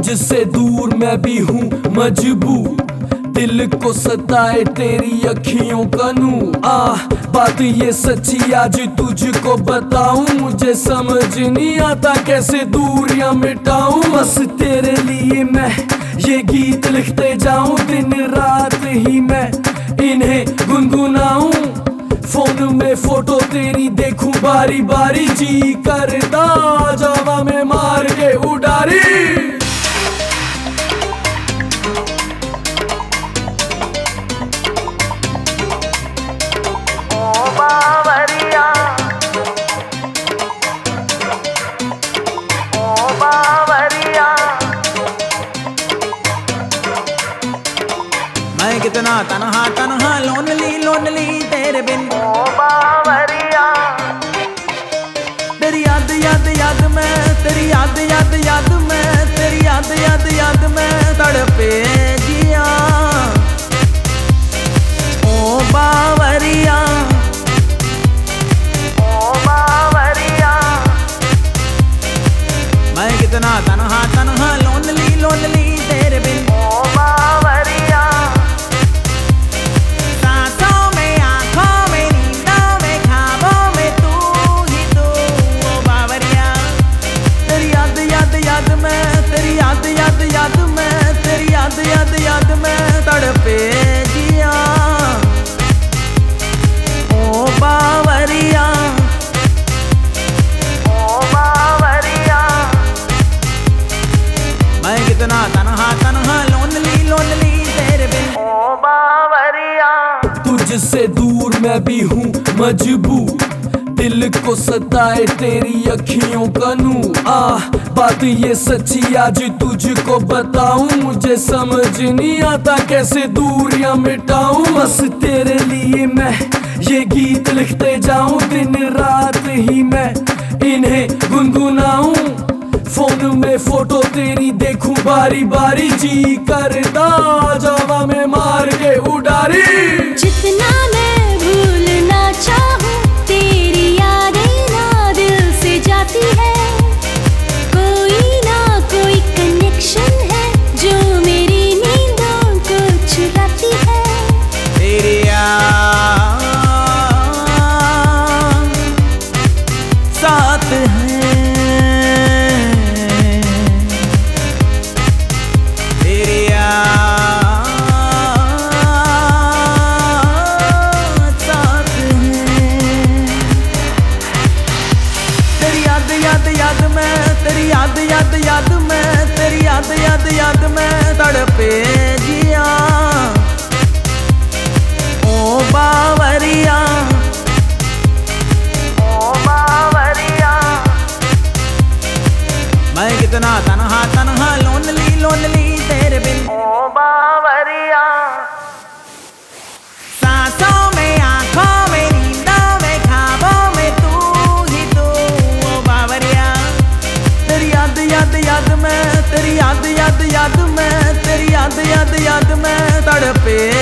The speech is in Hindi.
तुझसे दूर मैं भी हूँ मजबूर। दिल को सताए तेरी अखियों का नूर। आ बात ये सच्ची, आज तुझको बताऊँ। मुझे समझ नहीं आता कैसे दूरियाँ मिटाऊं। बस तेरे लिए मैं ये गीत लिखते जाऊँ। दिन रात ही मैं इन्हें गुनगुनाऊं। फ़ोन में फ़ोटो तेरी देखूँ। बारी बारी जी करता, जावा में मार के उडारी। मैं कितना तनहा तनहा लोनली लोनली तेरे बिन ओ बावरिया तेरी याद याद याद में तेरी याद याद याद में तेरी याद याद याद में तड़पे जिया याद याद तेरी याद याद याद में तड़पे जिया। ओ बावरिया ओ बावरिया। मैं कितना तनहा तनहा, लोनली लोनली तेरे बिन। ओ बावरिया। तुझसे दूर मैं भी हूँ मजबूर दिल को सताए तेरी अखियों का नूर। आ बात ये सच्ची आज तुझको बताऊँ, मुझे समझ नहीं आता कैसे दूरियाँ मिटाऊं। बस तेरे लिए मैं ये गीत लिखते जाऊँ, दिन रात ही मैं इन्हें गुनगुनाऊं। फ़ोन में फ़ोटो तेरी देखूँ, बारी बारी जी करता, जावा में मार के उडारी। जितना मैं याद याद याद में तेरी याद याद याद में तड़पे जिया। ओ बावरिया में तड़पे